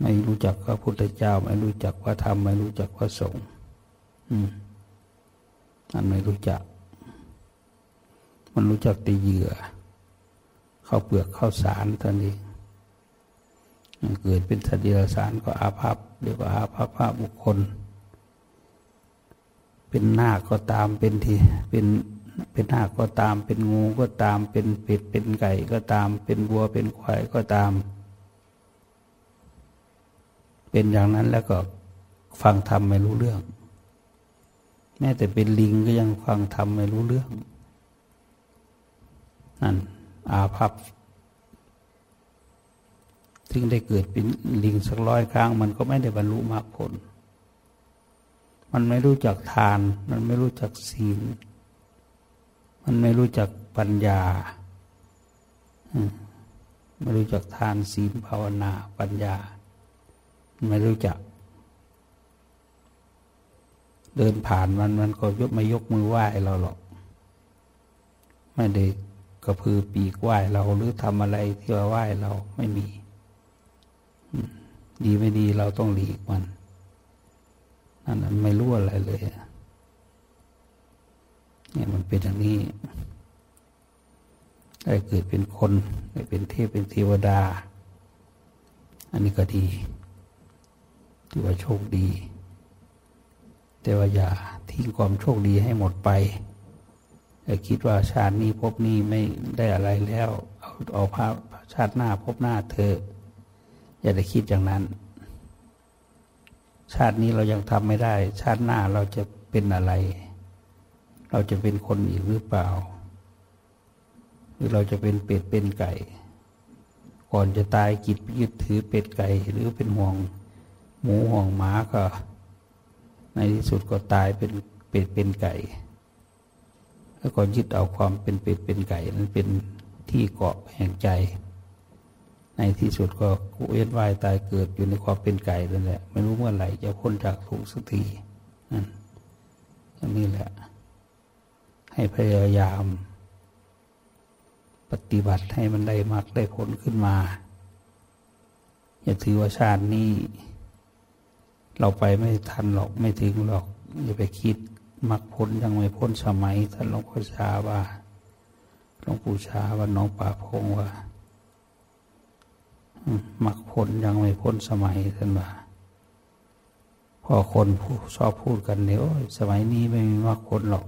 ไม่รู้จักพระพุทธเจ้า ไม่รู้จักพระธรรม ไม่รู้จักพระสงฆ์อืมอันไม่รู้จัก มันรู้จักตีเหยื่อข้าวเปลือกข้าวสารท่านเองเกิดเป็นสัตว์เดรัจฉานก็อาภัพเรียกว่าอาภัพพระบุคคล เป็นหน้าก็ตามเป็นทีเป็น เป็นหน้าก็ตาม เป็นงูก็ตาม เป็นเป็ด เป็นไก่ก็ตาม เป็นวัว เป็นควายก็ตาม เป็นอย่างนั้นแล้วก็ฟังธรรมไม่รู้เรื่อง แม้แต่เป็นลิงก็ยังฟังธรรมไม่รู้เรื่อง นั่น อาภัพถึงได้เกิดเป็นลิงสักร้อยครั้ง มันก็ไม่ได้บรรลุมรรคผล มันไม่รู้จักทาน มันไม่รู้จักศีล มันไม่รู้จักปัญญาไม่รู้จักทานศีลภาวนาปัญญา ไม่รู้จัก เดินผ่านมันมันก็ยกไม่ยกมือไหว้เราหรอก ไม่ได้กระพือปีกไหว้เราหรือทำอะไรที่ว่าไหว้เราไม่มี ดีไม่ดีเราต้องหลีกมันนั่นไม่รู้อะไรเลย เนี่ยมันเป็นอย่างนี้ ได้เกิดเป็นคนได้เป็นเทพเป็นเทวดา อันนี้ก็ดีถือว่าโชคดี แต่ว่าอย่าทิ้งความโชคดีให้หมดไปแต่คิดว่าชาตินี้พบนี้ไม่ได้อะไรแล้ว เอาเอาภาพชาติหน้าพบหน้าเธอ อย่าได้คิดอย่างนั้น ชาตินี้เรายังทำไม่ได้ ชาติหน้าเราจะเป็นอะไร เราจะเป็นคนอีกหรือเปล่า หรือเราจะเป็นเป็ดเป็นไก่ ก่อนจะตายกิจยึดถือเป็ดไก่ หรือเป็นห่วงหมูห่วงหมาก็ ในที่สุดก็ตายเป็นเป็ดเป็นไก่ แล้วก็ยึดเอาความเป็นเป็ดเป็นไก่นั้นเป็นที่เกาะแห่งใจ ในที่สุดก็เวียนว่ายตายเกิดอยู่ในความเป็นไก่นั่นแหละไม่รู้เมื่อไหร่จะพ้นจากทุกข์สักทีนั่นนี้แหละ ให้พยายาม ปฏิบัติให้มันได้มากได้ผลขึ้นมา อย่าถือว่าชาตินี้ เราไปไม่ทันหรอกไม่ถึงหรอก อย่าไปคิดมักพ้นยังไม่พ้นสมัยท่านหลวงพ่อชาว่าหลวงปู่ชาว่าน้องป่าพงว่ามักพ้นยังไม่พ้นสมัยท่านว่าพอคนชอบพูดกันเนี่ยสมัยนี้ไม่มีมักพ้นหรอก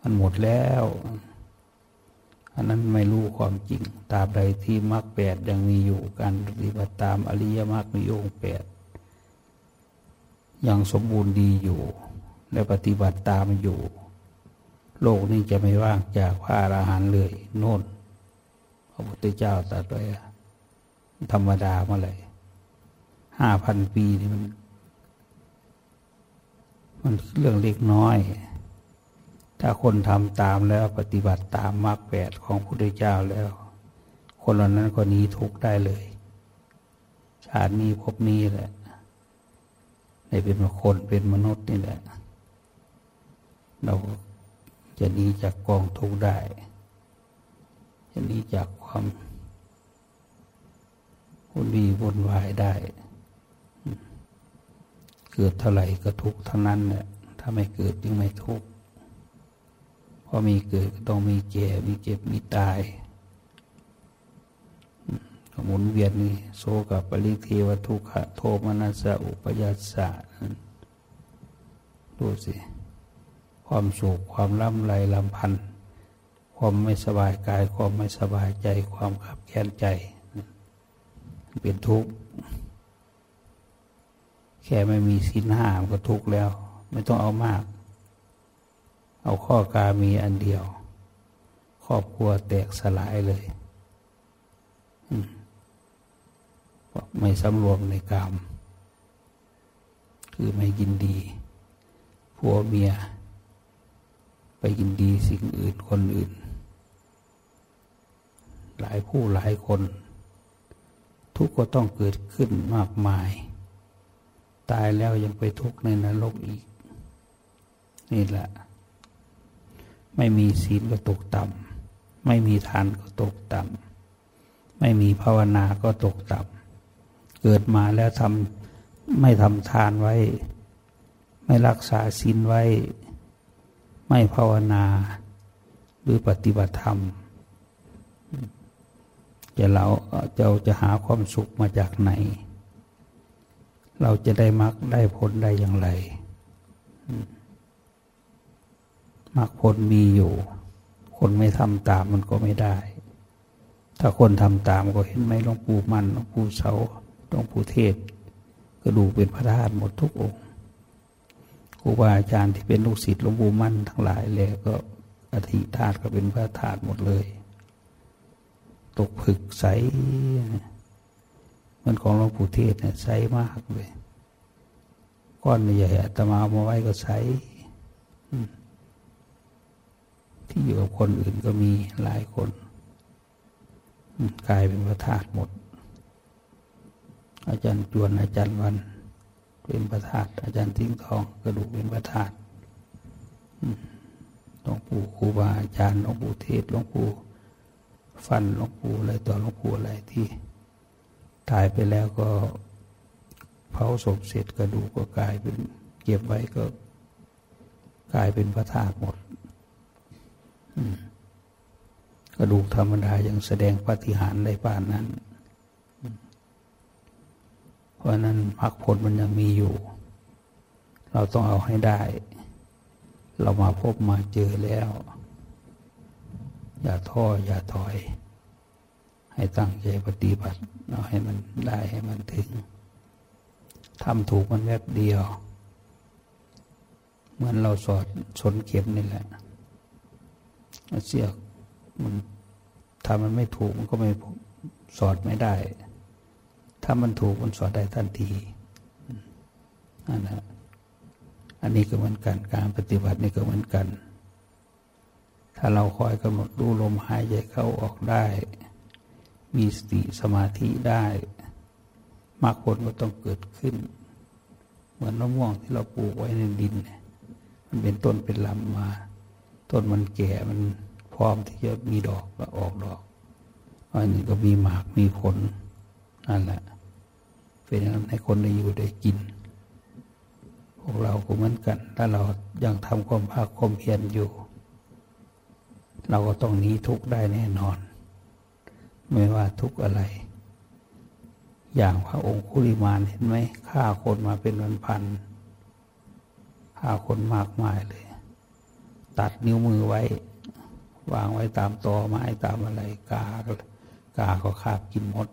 มันหมดแล้ว อันนั้นไม่รู้ความจริง ตราบใดที่มรรคแปดยังมีอยู่การปฏิบัติตามอริยมรรคมีองค์แปดยังสมบูรณ์ดีอยู่และปฏิบัติตามอยู่ โลกนี้จะไม่ว่างจากพระอรหันต์เลยโน่นพระพุทธเจ้าตรัสไว้ธรรมดาเมื่อไหร่ห้าพันปีนี่มัน มันเรื่องเล็กน้อย ถ้าคนทำตามแล้วปฏิบัติตามมรรคแปดของพระพุทธเจ้าแล้ว คนเหล่านั้นก็หนีทุกข์ได้เลย ชาตินี้พบนี้แหละได้เป็นคนเป็นมนุษย์นี่แหละ เราจะหนีจากกองทุกข์ได้ จะหนีจากความวุ่นวีวุ่นวายได้ เกิดเท่าไหร่ก็ทุกข์ทั้งนั้นแหละถ้าไม่เกิดยังไม่ทุกข์ พอมีเกิดก็ต้องมีแก่ มีเจ็บ มีตายหมุนเวียนนี่โซกับปริเทวทุกขะ โทมนัสสะอุปยัสสะดูสิ ความสุขความล่ำไรลำพันธ์ความไม่สบายกาย ความไม่สบายใจ ความขับแค้นใจ เป็นทุกข์ แค่ไม่มีสินห้ามก็ทุกข์แล้ว ไม่ต้องเอามาก เอาข้อกามีอันเดียว ครอบครัวแตกสลายเลยไม่สำรวมในกาม คือไม่ยินดีผัวเมีย ไปยินดีสิ่งอื่นคนอื่น หลายผู้หลายคน ทุกข์ก็ต้องเกิดขึ้นมากมาย ตายแล้วยังไปทุกข์ในนรกอีก นี่แหละ ไม่มีศีลก็ตกต่ำไม่มีทานก็ตกต่ำไม่มีภาวนาก็ตกต่ำเกิดมาแล้วทำไม่ทำทานไว้ ไม่รักษาศีลไว้ ไม่ภาวนา หรือปฏิบัติธรรมจะเราจะจะหาความสุขมาจากไหน เราจะได้มรรคได้ผลได้อย่างไร มรรคผลมีอยู่ คนไม่ทำตามมันก็ไม่ได้ ถ้าคนทำตามก็เห็นไหมหลวงปู่มันหลวงปู่เสาหลวงปู่เทศ ก็ดูเป็นพระธาตุหมดทุกองค์ครูบาอาจารย์ที่เป็นลูกศิษย์หลวงปู่มั่นทั้งหลายแล้วก็อธิธาตุก็เป็นพระธาตุหมดเลย ตกผึกใสมันของหลวงปู่เทศเนี่ยใสมากเลยก้อนใหญ่อาตมาเอามาไว้ก็ใส ที่อยู่กับคนอื่นก็มีหลายคนกลายเป็นพระธาตุหมด อาจารย์จวนอาจารย์วัน เป็นพระธาตุอาจารย์ทิ้งทองกระดูกเป็นพระธาตุหลวงปู่ครูบาอาจารย์หลวงปู่เทศหลวงปู่ฟันหลวงปู่อะไรต่อหลวงปู่อะไรที่ตายไปแล้วก็เผาศพเสร็จกระดูกก็กลายเป็นเก็บไว้ก็กลายเป็นพระธาตุหมด กระดูกธรรมดายังแสดงปฏิหารในป่านนั้น เพราะนั้นมรรคผลมันยังมีอยู่ เราต้องเอาให้ได้ เรามาพบมาเจอแล้ว อย่าท้ออย่าถอย ให้ตั้งใจปฏิบัติเอาให้มันได้ให้มันถึงทำถูกมันแวบเดียว เหมือนเราสอดสนเข็มนี่แหละ เสียกมันถ้ามันไม่ถูกมันก็ไม่สอดไม่ได้ ถ้ามันถูกมันสอดได้ทันทีนั่นะอันนี้ก็เหมือนกัน การปฏิบัตินี่ก็เหมือนกัน ถ้าเราคอยกำหนดดูลมหายใจเข้าออกได้ มีสติสมาธิได้มรรคผลก็ต้องเกิดขึ้น เหมือนมะม่วงที่เราปลูกไว้ในดิน มันเป็นต้นเป็นลำมา ต้นมันแก่มันพร้อมที่จะมีดอกก็ออกดอกอันนี้ก็มีหมากมีผลนั่นแหละเป็นอย่างนั้นให้คนได้อยู่ได้กิน พวกเราก็เหมือนกัน ถ้าเรายังทำความภาคความเพียรอยู่ เราก็ต้องหนีทุกข์ได้แน่นอน ไม่ว่าทุกข์อะไร อย่างพระองค์คุริมานเห็นไหมฆ่าคนมาเป็นวันพันฆ่าคนมากมายเลย ตัดนิ้วมือไว้ วางไว้ตามตอไม้ตามอะไรกากาก็คาบกินหมด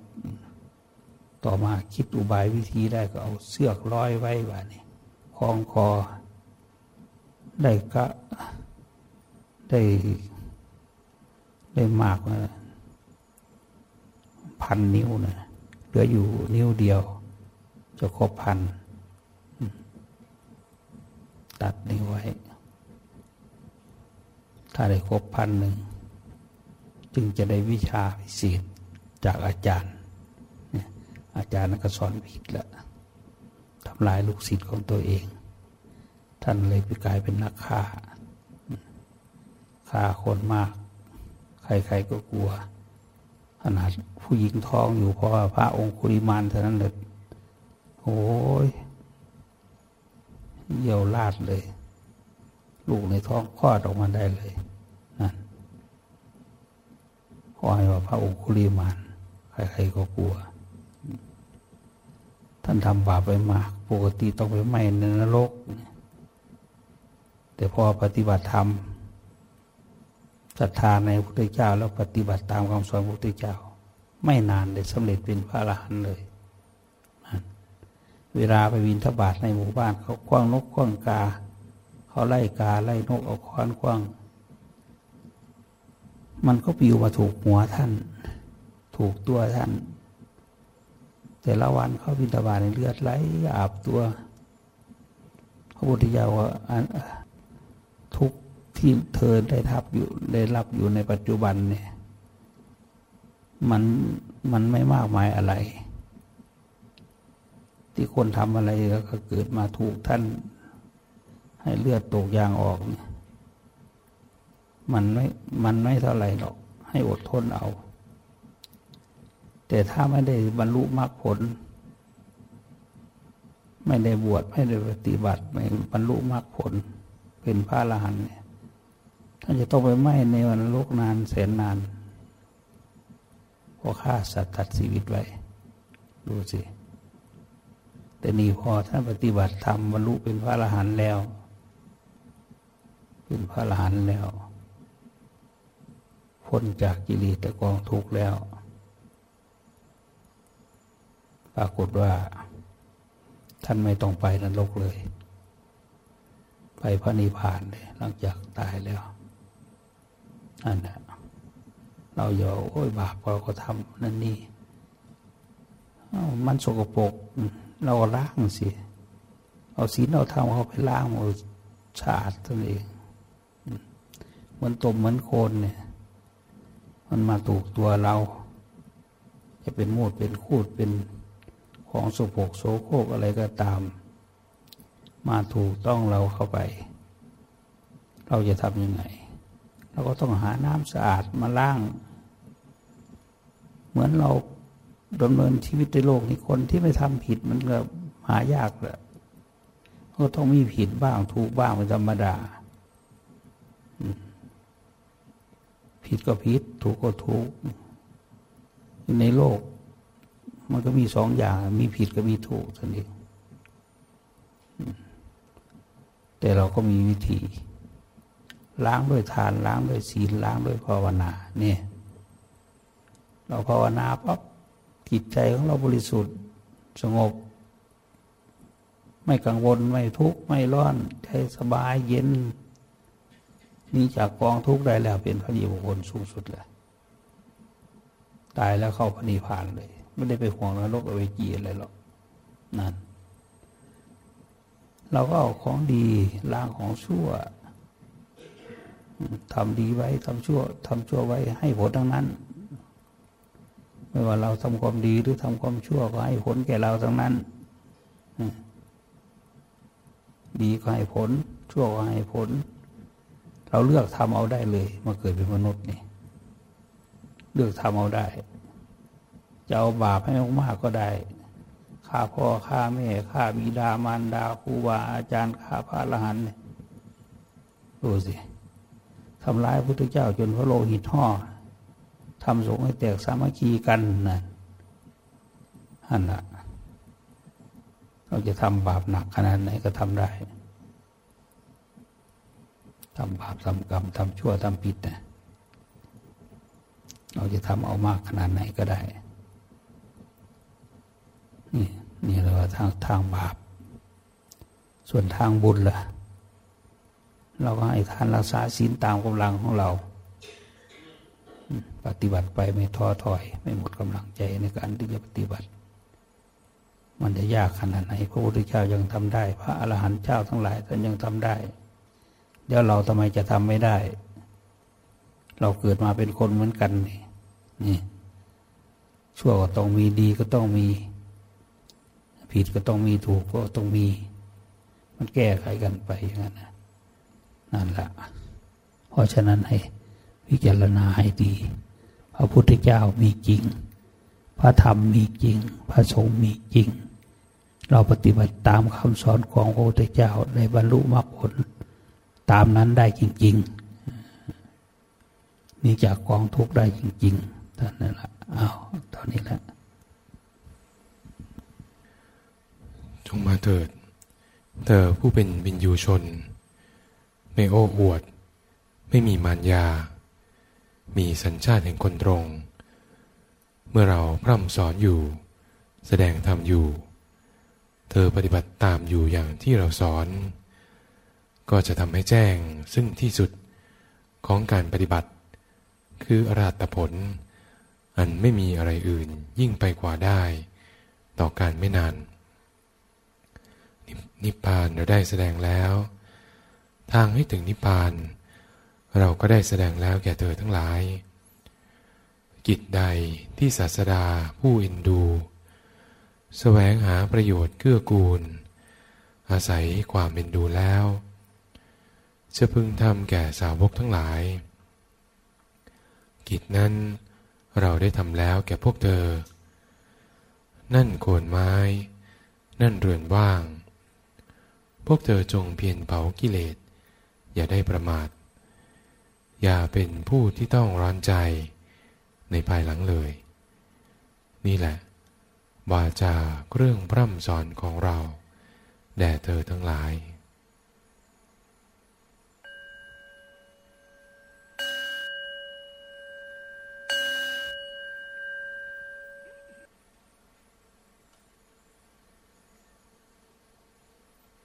ต่อมาคิดอุบายวิธีได้ก็เอาเสือกร้อยไว้ว่านี่คล้องคอ ได้กะได้ได้มากนะพันนิ้วนะเหลืออยู่นิ้วเดียว จะครบพันตัดนิ้วไว้ ถ้าได้ครบพันหนึ่ง จึงจะได้วิชาพิเศษจากอาจารย์ อาจารย์นักสอนผิดแล้วทำลายลูกศิษย์ของตัวเอง ท่านเลยไปกลายเป็นนักฆ่าฆ่าคนมาก ใครๆก็กลัว ขนาดผู้หญิงท้องอยู่เพราะพระองค์คุริมานเท่านั้นเลยโอ้ยเยี่ยวลาดเลย ลูกในท้องคลอดออกมาได้เลย ขอให้ว่าพระองค์คุริมาน ใครๆก็กลัว ท่านทำบาปไปมาก ปกติต้องไปไหม้ในนรก แต่พอปฏิบัติธรรมศรัทธาในพระพุทธเจ้า แล้วปฏิบัติตามคำสอนพระพุทธเจ้า ไม่นานได้สำเร็จเป็นพระอรหันต์เลยเวลาไปวินทบาทในหมู่บ้านเขาคว้างนกคว้างกา เขาไล่กาไล่นกเอาค้อนคว้าง มันก็ปิวมาถูกหัวท่าน ถูกตัวท่าน แต่ละวันเขาบินตบาในเลือดไหลอาบตัว พระพุทธเจ้าว่าทุกที่เธอได้ทับอยู่ได้รับอยู่ในปัจจุบันเนี่ย มันมันไม่มากมายอะไร ที่คนทำอะไรแล้วก็เกิดมาถูกท่าน ให้เลือดตกยางออกเนี่ย มันไม่มันไม่เท่าไหร่หรอก ให้อดทนเอา แต่ถ้าไม่ได้บรรลุมรรคผล ไม่ได้บวชไม่ได้ปฏิบัติไม่บรรลุมรรคผล เป็นพระอรหันต์เนี่ยท่านจะต้องไปไหมในวันโลกนานแสนนานเพราะฆ่าสัตว์ตัดชีวิตไว้ ดูสิแต่นี่พอท่านปฏิบัติธรรมบรรลุเป็นพระอรหันต์แล้ว เป็นพระอรหันต์แล้ว พ้นจากกิเลสแต่กองทุกข์แล้ว ปรากฏว่า ท่านไม่ต้องไปนรกเลย ไปพระนิพพานเลยหลังจากตายแล้วนั่นแหละเราอย่าโอ้ยบาปเราก็ทำนั่นนี่มันสกปรกเราก็ล้างสิเอาศีลเราทำเขาไปล้างเอาสะอาดตัวเองเหมือนตมเหมือนโคนเนี่ย มันมาถูกตัวเรา จะเป็นมูดเป็นคูดเป็นของสกปรกโสโครกอะไรก็ตาม มาถูกต้องเราเข้าไป เราจะทำยังไง เราก็ต้องหาน้ำสะอาดมาล้าง เหมือนเราดำเนินชีวิตในโลกนี้คนที่ไม่ทำผิดมันก็หายากแหละก็ต้องมีผิดบ้างถูกบ้างเป็นธรรมดา ผิดก็ผิด ถูกก็ถูก ในโลก มันก็มีสองอย่าง มีผิดก็มีถูกท่านเองแต่เราก็มีวิธี ล้างด้วยทาน ล้างด้วยศีลล้างด้วยภาวนาเนี่ยเราภาวนาปั๊บจิตใจของเราบริสุทธิ์สงบ ไม่กังวลไม่ทุกข์ไม่ร้อนใจสบายเย็น นี่จากกองทุกข์ได้แล้วเป็นพระนิพพานสูงสุดเลยตายแล้วเข้าพระนิพพานเลย ไม่ได้ไปห่วงนรกอเวจีอะไรหรอกนั่น เราก็เอาของดีล้างของชั่วทำดีไว้ทำชั่วทำชั่วไว้ให้ผลทั้งนั้น ไม่ว่าเราทำความดีหรือทำความชั่วก็ให้ผลแก่เราทั้งนั้น ดีก็ให้ผล ชั่วก็ให้ผล เราเลือกทำเอาได้เลย มาเกิดเป็นมนุษย์นี่ เลือกทำเอาได้ จะเอาบาปให้มากๆก็ได้ฆ่าพ่อฆ่าแม่ฆ่าบิดามารดาครูบาอาจารย์ฆ่าพระอรหันต์เนี่ยดูสิทำร้ายพระพุทธเจ้าจนพระโลหิตห่อทำสงฆ์ให้แตกสามัคคีกันนั่นนั่นละเราจะทำบาปหนักขนาดไหนก็ทำได้ ทำบาปทำกรรมทำชั่วทำผิดนะเราจะทำเอามากขนาดไหนก็ได้ นี่นี่เราทางทางบาป ส่วนทางบุญล่ะ เราก็ให้ทานรักษาศีลตามกำลังของเรา ปฏิบัติไปไม่ท้อถอย ไม่หมดกำลังใจในการที่จะปฏิบัติ มันจะยากขนาดไหน พระพุทธเจ้ายังทำได้ พระอรหันต์เจ้าทั้งหลายท่านยังทำได้ เดี๋ยวเราทำไมจะทำไม่ได้ เราเกิดมาเป็นคนเหมือนกันนี่นี่ชั่วก็ต้องมีดีก็ต้องมี ผิดก็ต้องมีถูกก็ต้องมี มันแก้ไขกันไปอย่างนั้นนะนั่นแหละเพราะฉะนั้นให้พิจารณาให้ดี พระพุทธเจ้ามีจริง พระธรรมมีจริง พระสงฆ์มีจริง เราปฏิบัติตามคำสอนของพระพุทธเจ้าในบรรลุมรรคผล ตามนั้นได้จริงๆมีจากกองทุกได้จริงๆท่านนั่นแหละเอาวตอนนี้แหละจงมาเถิด เธอผู้เป็นบินยูชน ไม่โอ้อวด ไม่มีมารยา มีสัญชาติแห่งคนตรง เมื่อเราพร่ำสอนอยู่ แสดงธรรมอยู่ เธอปฏิบัติตามอยู่อย่างที่เราสอน ก็จะทำให้แจ้งซึ่งที่สุดของการปฏิบัติ คืออราตผล อันไม่มีอะไรอื่นยิ่งไปกว่าได้ ต่อการไม่นาน นิพพานเราได้แสดงแล้ว ทางให้ถึงนิพพาน เราก็ได้แสดงแล้วแก่เธอทั้งหลาย กิจใดที่ศาสดาผู้อินดูสแสวงหาประโยชน์เกื้อกูล อาศัยความเป็นดูแล้ว จะพึงทำแก่สาวกทั้งหลาย กิจนั้นเราได้ทำแล้วแก่พวกเธอ นั่นโคนไม้ นั่นเรือนว่าง พวกเธอจงเพียรเผากิเลส อย่าได้ประมาท อย่าเป็นผู้ที่ต้องร้อนใจในภายหลังเลย นี่แหละวาจาเรื่องพร่ำสอนของเรา แด่เธอทั้งหลาย